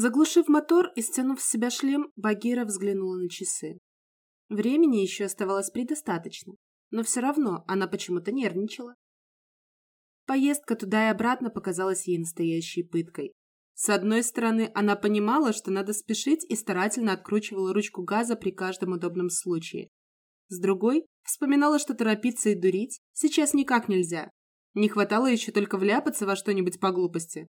Заглушив мотор и стянув с себя шлем, Багира взглянула на часы. Времени еще оставалось предостаточно, но все равно она почему-то нервничала. Поездка туда и обратно показалась ей настоящей пыткой. С одной стороны, она понимала, что надо спешить и старательно откручивала ручку газа при каждом удобном случае. С другой, вспоминала, что торопиться и дурить сейчас никак нельзя. Не хватало еще только вляпаться во что-нибудь по глупости.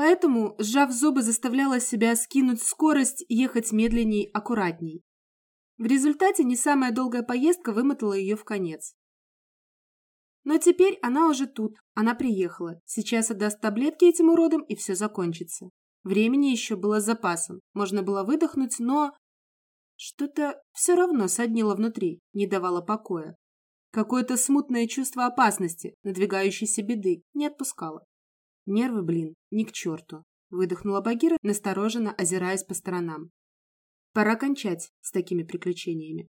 Поэтому, сжав зубы, заставляла себя скинуть скорость ехать медленней, аккуратней. В результате не самая долгая поездка вымотала ее в конец. Но теперь она уже тут, она приехала. Сейчас отдаст таблетки этим уродам, и все закончится. Времени еще было с запасом. Можно было выдохнуть, но... Что-то все равно соднило внутри, не давало покоя. Какое-то смутное чувство опасности, надвигающейся беды, не отпускало. Нервы, блин, ни к черту. Выдохнула Багира, настороженно озираясь по сторонам. Пора кончать с такими приключениями.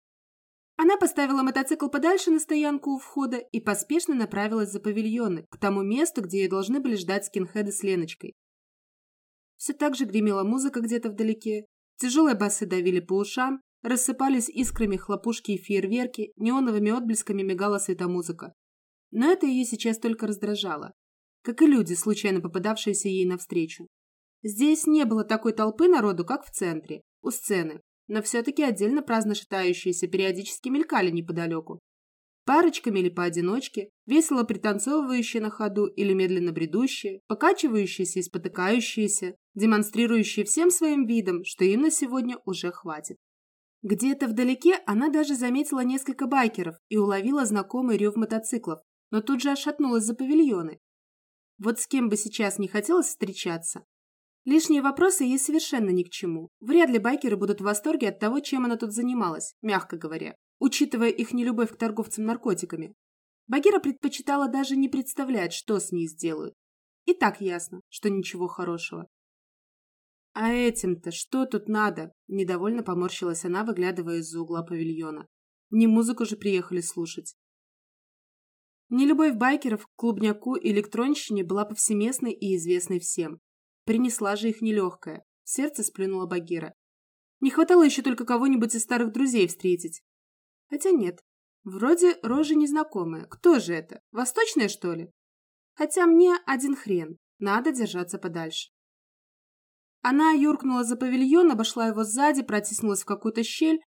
Она поставила мотоцикл подальше на стоянку у входа и поспешно направилась за павильоны, к тому месту, где ее должны были ждать скинхеды с Леночкой. Все так же гремела музыка где-то вдалеке, тяжелые басы давили по ушам, рассыпались искрами хлопушки и фейерверки, неоновыми отблесками мигала светомузыка. Но это ее сейчас только раздражало, как и люди, случайно попадавшиеся ей навстречу. Здесь не было такой толпы народу, как в центре, у сцены, но все-таки отдельно праздно шатающиеся периодически мелькали неподалеку. Парочками или поодиночке, весело пританцовывающие на ходу или медленно бредущие, покачивающиеся и спотыкающиеся, демонстрирующие всем своим видом, что им на сегодня уже хватит. Где-то вдалеке она даже заметила несколько байкеров и уловила знакомый рев мотоциклов, но тут же ошатнулась за павильоны. Вот с кем бы сейчас не хотелось встречаться, Лишние вопросы ей совершенно ни к чему. Вряд ли байкеры будут в восторге от того, чем она тут занималась, мягко говоря, учитывая их нелюбовь к торговцам наркотиками. Багира предпочитала даже не представлять, что с ней сделают. И так ясно, что ничего хорошего. «А этим-то что тут надо?» – недовольно поморщилась она, выглядывая из-за угла павильона. «Не музыку же приехали слушать». Нелюбовь байкеров к клубняку и электронщине была повсеместной и известной всем. Принесла же их нелегкая. Сердце сплюнула Багира. Не хватало еще только кого-нибудь из старых друзей встретить. Хотя нет. Вроде рожи незнакомые. Кто же это? Восточная, что ли? Хотя мне один хрен. Надо держаться подальше. Она юркнула за павильон, обошла его сзади, протиснулась в какую-то щель,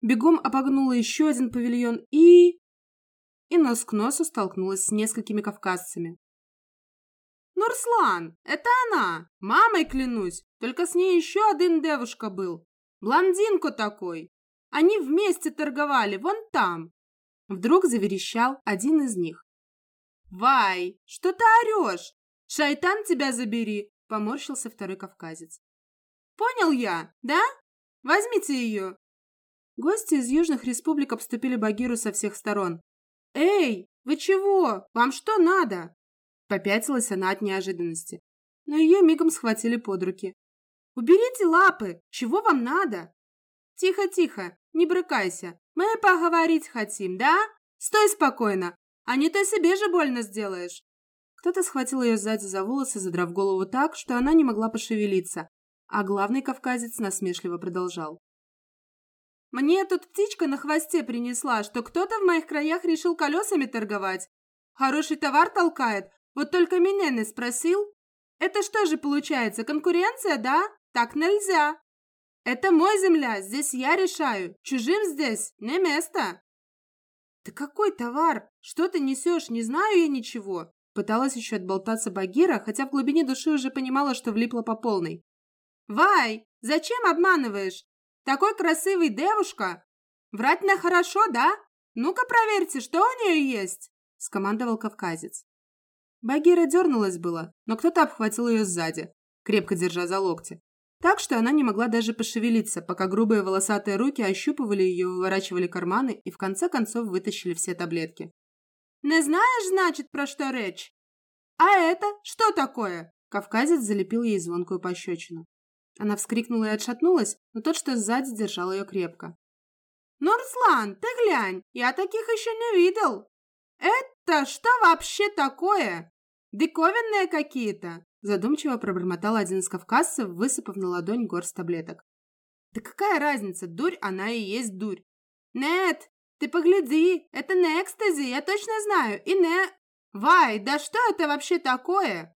бегом обогнула еще один павильон и... И нос к носу столкнулась с несколькими кавказцами. Нурслан, это она! Мамой клянусь! Только с ней еще один девушка был. Блондинку такой. Они вместе торговали, вон там. Вдруг заверещал один из них. «Вай, что ты орешь? Шайтан тебя забери!» Поморщился второй кавказец. «Понял я, да? Возьмите ее!» Гости из южных республик обступили Багиру со всех сторон. «Эй, вы чего? Вам что надо?» Попятилась она от неожиданности, но ее мигом схватили под руки. «Уберите лапы! Чего вам надо?» «Тихо, тихо, не брыкайся. Мы поговорить хотим, да? Стой спокойно, а не то себе же больно сделаешь». Кто-то схватил ее сзади за волосы, задрав голову так, что она не могла пошевелиться, а главный кавказец насмешливо продолжал. «Мне тут птичка на хвосте принесла, что кто-то в моих краях решил колесами торговать. Хороший товар толкает, вот только меня не спросил. Это что же получается, конкуренция, да? Так нельзя. Это мой земля, здесь я решаю. Чужим здесь не место. Да какой товар? Что ты несешь? Не знаю я ничего. Пыталась еще отболтаться Багира, хотя в глубине души уже понимала, что влипла по полной. «Вай, зачем обманываешь? Такой красивый девушка! Врать на хорошо, да? Ну-ка проверьте, что у нее есть!» – скомандовал кавказец. Багира дернулась было, но кто-то обхватил ее сзади, крепко держа за локти. Так что она не могла даже пошевелиться, пока грубые волосатые руки ощупывали ее, выворачивали карманы и в конце концов вытащили все таблетки. «Не знаешь, значит, про что речь? А это что такое?» Кавказец залепил ей звонкую пощечину. Она вскрикнула и отшатнулась, но тот, что сзади, держал ее крепко. «Нурслан, ты глянь, я таких еще не видел. Это что вообще такое? Диковинные какие-то. Задумчиво пробормотал один из кавказцев, высыпав на ладонь горсть таблеток. Да какая разница, дурь она и есть дурь. Нет, ты погляди, это не экстази, я точно знаю, и не... Вай, да что это вообще такое?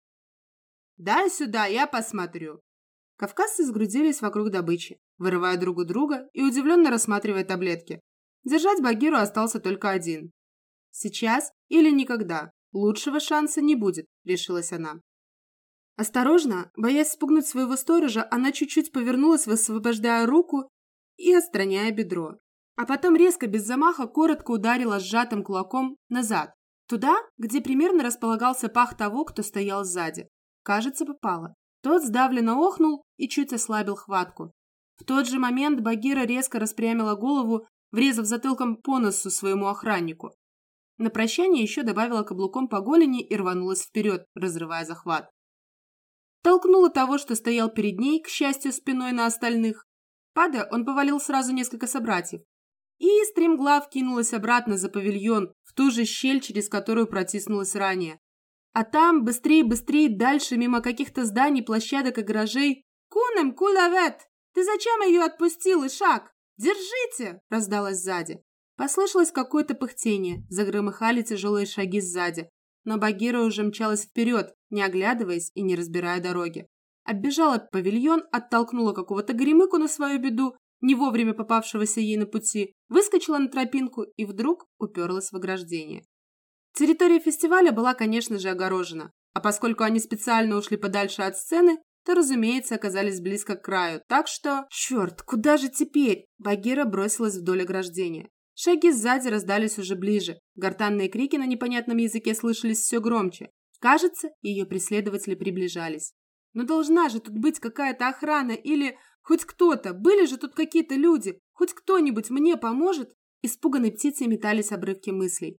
Дай сюда, я посмотрю. Кавказцы сгрудились вокруг добычи, вырывая друг у друга и удивленно рассматривая таблетки. Держать Багиру остался только один. Сейчас или никогда. Лучшего шанса не будет, решилась она. Осторожно, боясь спугнуть своего сторожа, она чуть-чуть повернулась, высвобождая руку и отстраняя бедро. А потом резко, без замаха, коротко ударила сжатым кулаком назад, туда, где примерно располагался пах того, кто стоял сзади. Кажется, попала. Тот сдавленно охнул и чуть ослабил хватку. В тот же момент Багира резко распрямила голову, врезав затылком по носу своему охраннику. На прощание еще добавила каблуком по голени и рванулась вперед, разрывая захват. Толкнула того, что стоял перед ней, к счастью, спиной на остальных. Падая, он повалил сразу несколько собратьев. И стремглав кинулась обратно за павильон, в ту же щель, через которую протиснулась ранее. А там, быстрее, быстрее, дальше, мимо каких-то зданий, площадок и гаражей. «Кунем, кулавет! Ты зачем ее отпустил, Ишак? Держите!» – раздалось сзади. Послышалось какое-то пыхтение, загромыхали тяжелые шаги сзади но Багира уже мчалась вперед, не оглядываясь и не разбирая дороги. Оббежала павильон, оттолкнула какого-то гремыку на свою беду, не вовремя попавшегося ей на пути, выскочила на тропинку и вдруг уперлась в ограждение. Территория фестиваля была, конечно же, огорожена, а поскольку они специально ушли подальше от сцены, то, разумеется, оказались близко к краю, так что... Черт, куда же теперь? Багира бросилась вдоль ограждения. Шаги сзади раздались уже ближе. Гортанные крики на непонятном языке слышались все громче. Кажется, ее преследователи приближались. Но должна же тут быть какая-то охрана или хоть кто-то. Были же тут какие-то люди. Хоть кто-нибудь мне поможет? Испуганной птицей метались обрывки мыслей.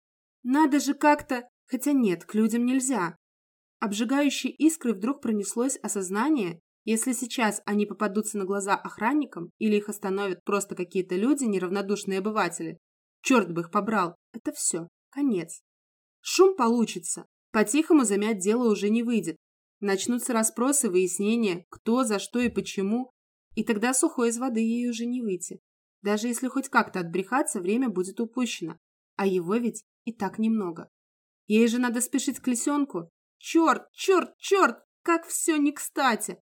Надо же как-то... Хотя нет, к людям нельзя. Обжигающей искры вдруг пронеслось осознание, если сейчас они попадутся на глаза охранникам или их остановят просто какие-то люди, неравнодушные обыватели, Черт бы их побрал. Это все. Конец. Шум получится. По-тихому замять дело уже не выйдет. Начнутся расспросы, выяснения, кто, за что и почему. И тогда сухой из воды ей уже не выйти. Даже если хоть как-то отбрехаться, время будет упущено. А его ведь и так немного. Ей же надо спешить к лисенку. Черт, черт, черт, как все не кстати.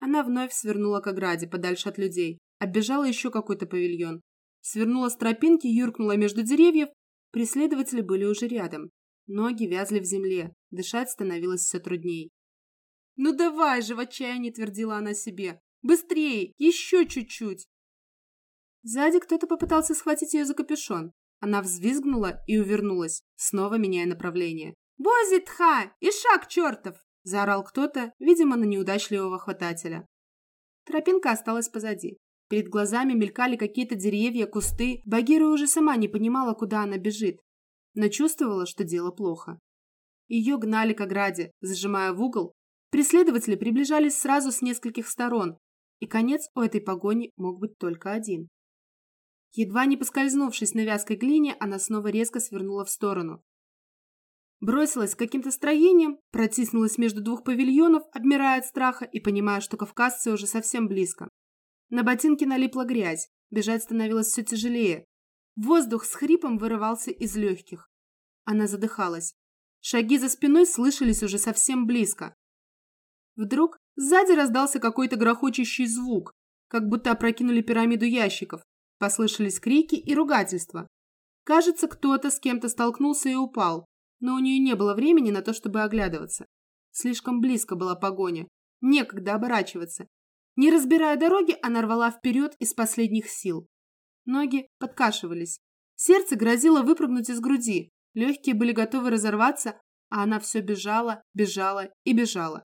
Она вновь свернула к ограде, подальше от людей. Оббежала еще какой-то павильон. Свернула с тропинки, юркнула между деревьев. Преследователи были уже рядом. Ноги вязли в земле, дышать становилось все трудней. «Ну давай же!» – в отчаянии твердила она себе. «Быстрее! Еще чуть-чуть!» Сзади кто-то попытался схватить ее за капюшон. Она взвизгнула и увернулась, снова меняя направление. «Бозитха! И шаг чертов!» – заорал кто-то, видимо, на неудачливого хватателя. Тропинка осталась позади. Перед глазами мелькали какие-то деревья, кусты. Багира уже сама не понимала, куда она бежит, но чувствовала, что дело плохо. Ее гнали к ограде, зажимая в угол. Преследователи приближались сразу с нескольких сторон, и конец у этой погони мог быть только один. Едва не поскользнувшись на вязкой глине, она снова резко свернула в сторону. Бросилась к каким-то строениям, протиснулась между двух павильонов, обмирая от страха и понимая, что кавказцы уже совсем близко. На ботинки налипла грязь, бежать становилось все тяжелее. Воздух с хрипом вырывался из легких. Она задыхалась. Шаги за спиной слышались уже совсем близко. Вдруг сзади раздался какой-то грохочущий звук, как будто опрокинули пирамиду ящиков. Послышались крики и ругательства. Кажется, кто-то с кем-то столкнулся и упал, но у нее не было времени на то, чтобы оглядываться. Слишком близко была погоня. Некогда оборачиваться. Не разбирая дороги, она рвала вперед из последних сил. Ноги подкашивались. Сердце грозило выпрыгнуть из груди. Легкие были готовы разорваться, а она все бежала, бежала и бежала.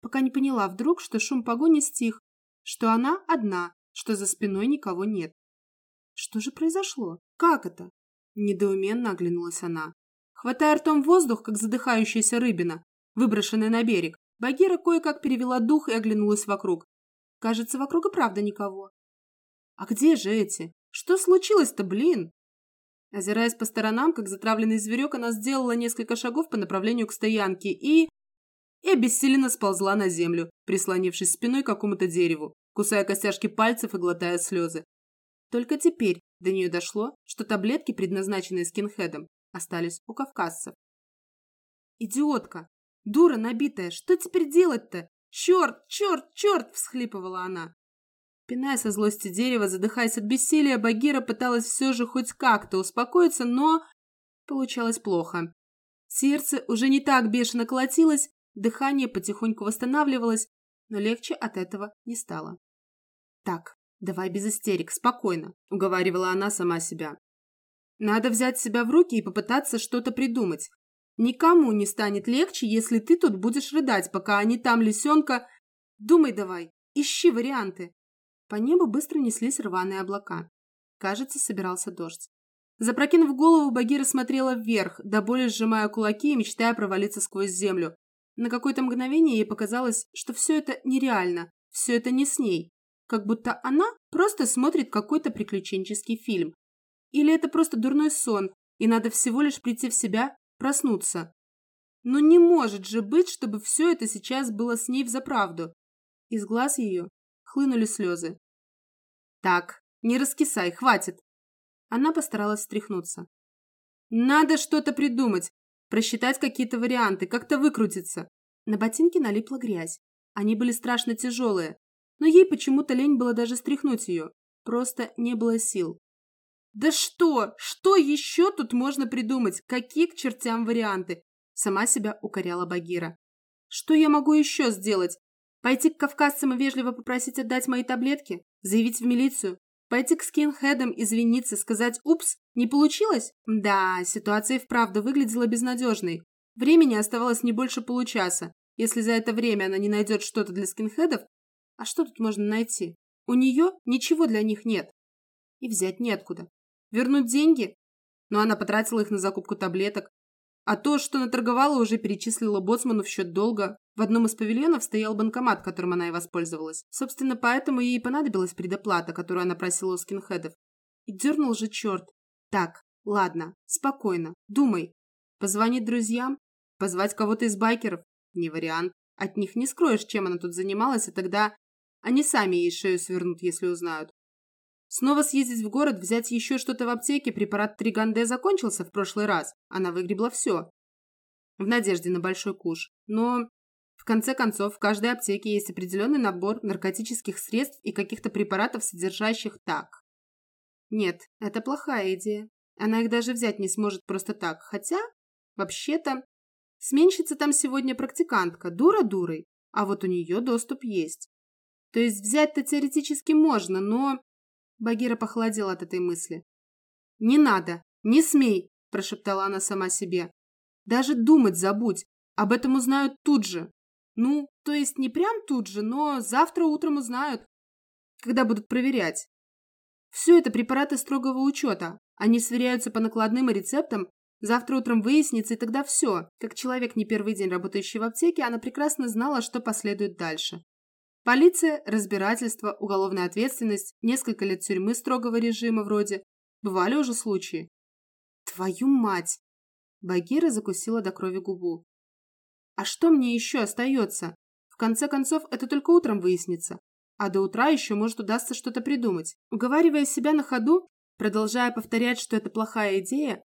Пока не поняла вдруг, что шум погони стих, что она одна, что за спиной никого нет. Что же произошло? Как это? Недоуменно оглянулась она. Хватая ртом воздух, как задыхающаяся рыбина, выброшенная на берег, Багира кое-как перевела дух и оглянулась вокруг. Кажется, вокруг и правда никого. А где же эти? Что случилось-то, блин? Озираясь по сторонам, как затравленный зверек, она сделала несколько шагов по направлению к стоянке и... и обессиленно сползла на землю, прислонившись спиной к какому-то дереву, кусая костяшки пальцев и глотая слезы. Только теперь до нее дошло, что таблетки, предназначенные скинхедом, остались у кавказцев. «Идиотка! Дура набитая! Что теперь делать-то? Черт, черт, черт!» – всхлипывала она. Пиная со злости дерева, задыхаясь от бессилия, Багира пыталась все же хоть как-то успокоиться, но получалось плохо. Сердце уже не так бешено колотилось, дыхание потихоньку восстанавливалось, но легче от этого не стало. «Так, давай без истерик, спокойно», – уговаривала она сама себя. «Надо взять себя в руки и попытаться что-то придумать. Никому не станет легче, если ты тут будешь рыдать, пока они там лисенка... Думай давай, ищи варианты». По небу быстро неслись рваные облака. Кажется, собирался дождь. Запрокинув голову, Багира смотрела вверх, до боли сжимая кулаки и мечтая провалиться сквозь землю. На какое-то мгновение ей показалось, что все это нереально, все это не с ней. Как будто она просто смотрит какой-то приключенческий фильм. Или это просто дурной сон, и надо всего лишь прийти в себя, проснуться. Но не может же быть, чтобы все это сейчас было с ней взаправду. Из глаз ее хлынули слезы. «Так, не раскисай, хватит!» Она постаралась встряхнуться. «Надо что-то придумать, просчитать какие-то варианты, как-то выкрутиться». На ботинки налипла грязь. Они были страшно тяжелые, но ей почему-то лень было даже стряхнуть ее. Просто не было сил. «Да что? Что еще тут можно придумать? Какие к чертям варианты?» Сама себя укоряла Багира. «Что я могу еще сделать? Пойти к кавказцам и вежливо попросить отдать мои таблетки? Заявить в милицию? Пойти к скинхедам, извиниться, сказать «Упс, не получилось?» Да, ситуация и вправду выглядела безнадежной. Времени оставалось не больше получаса. Если за это время она не найдет что-то для скинхедов, а что тут можно найти? У нее ничего для них нет. И взять неоткуда. Вернуть деньги? Но она потратила их на закупку таблеток, а то, что наторговала, уже перечислила боцману в счет долга. В одном из павильонов стоял банкомат, которым она и воспользовалась. Собственно, поэтому ей понадобилась предоплата, которую она просила у скинхедов. И дернул же черт. Так, ладно, спокойно, думай. Позвонить друзьям? Позвать кого-то из байкеров? Не вариант. От них не скроешь, чем она тут занималась, и тогда они сами ей шею свернут, если узнают. Снова съездить в город, взять еще что-то в аптеке, препарат Триганде закончился в прошлый раз. Она выгребла все. В надежде на большой куш. Но, в конце концов, в каждой аптеке есть определенный набор наркотических средств и каких-то препаратов, содержащих так. Нет, это плохая идея. Она их даже взять не сможет просто так. Хотя, вообще-то, сменщица там сегодня практикантка, дура дурой, а вот у нее доступ есть. То есть взять-то теоретически можно, но Багира похолодела от этой мысли. «Не надо! Не смей!» – прошептала она сама себе. «Даже думать забудь! Об этом узнают тут же! Ну, то есть не прям тут же, но завтра утром узнают, когда будут проверять. Все это препараты строгого учета. Они сверяются по накладным и рецептам. Завтра утром выяснится, и тогда все. Как человек, не первый день работающий в аптеке, она прекрасно знала, что последует дальше. Полиция, разбирательство, уголовная ответственность, несколько лет тюрьмы строгого режима вроде. Бывали уже случаи. Твою мать! Багира закусила до крови губу. А что мне еще остается? В конце концов, это только утром выяснится. А до утра еще может удастся что-то придумать. Уговаривая себя на ходу, продолжая повторять, что это плохая идея,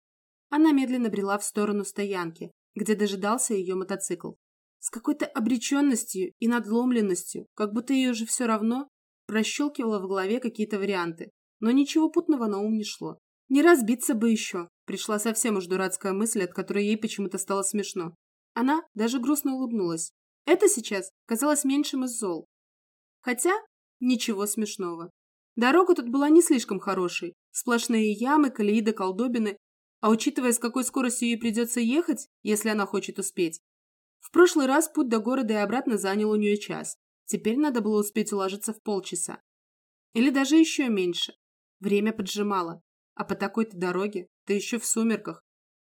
она медленно брела в сторону стоянки, где дожидался ее мотоцикл. С какой-то обреченностью и надломленностью, как будто ее же все равно, прощелкивала в голове какие-то варианты. Но ничего путного на ум не шло. Не разбиться бы еще. Пришла совсем уж дурацкая мысль, от которой ей почему-то стало смешно. Она даже грустно улыбнулась. Это сейчас казалось меньшим из зол. Хотя ничего смешного. Дорога тут была не слишком хорошей. Сплошные ямы, колеи до колдобины. А учитывая, с какой скоростью ей придется ехать, если она хочет успеть, в прошлый раз путь до города и обратно занял у нее час. Теперь надо было успеть уложиться в полчаса. Или даже еще меньше. Время поджимало. А по такой-то дороге, да еще в сумерках.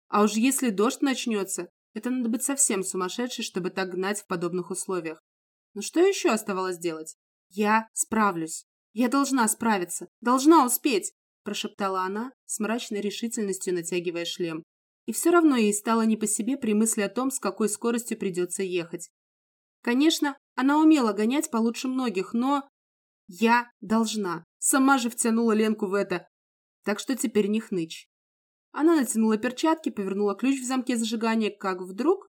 А уж если дождь начнется, это надо быть совсем сумасшедшей, чтобы так гнать в подобных условиях. Но что еще оставалось делать? Я справлюсь. Я должна справиться. Должна успеть, прошептала она с мрачной решительностью, натягивая шлем. И все равно ей стало не по себе при мысли о том, с какой скоростью придется ехать. Конечно, она умела гонять получше многих, но... Я должна. Сама же втянула Ленку в это. Так что теперь не хнычь. Она натянула перчатки, повернула ключ в замке зажигания, как вдруг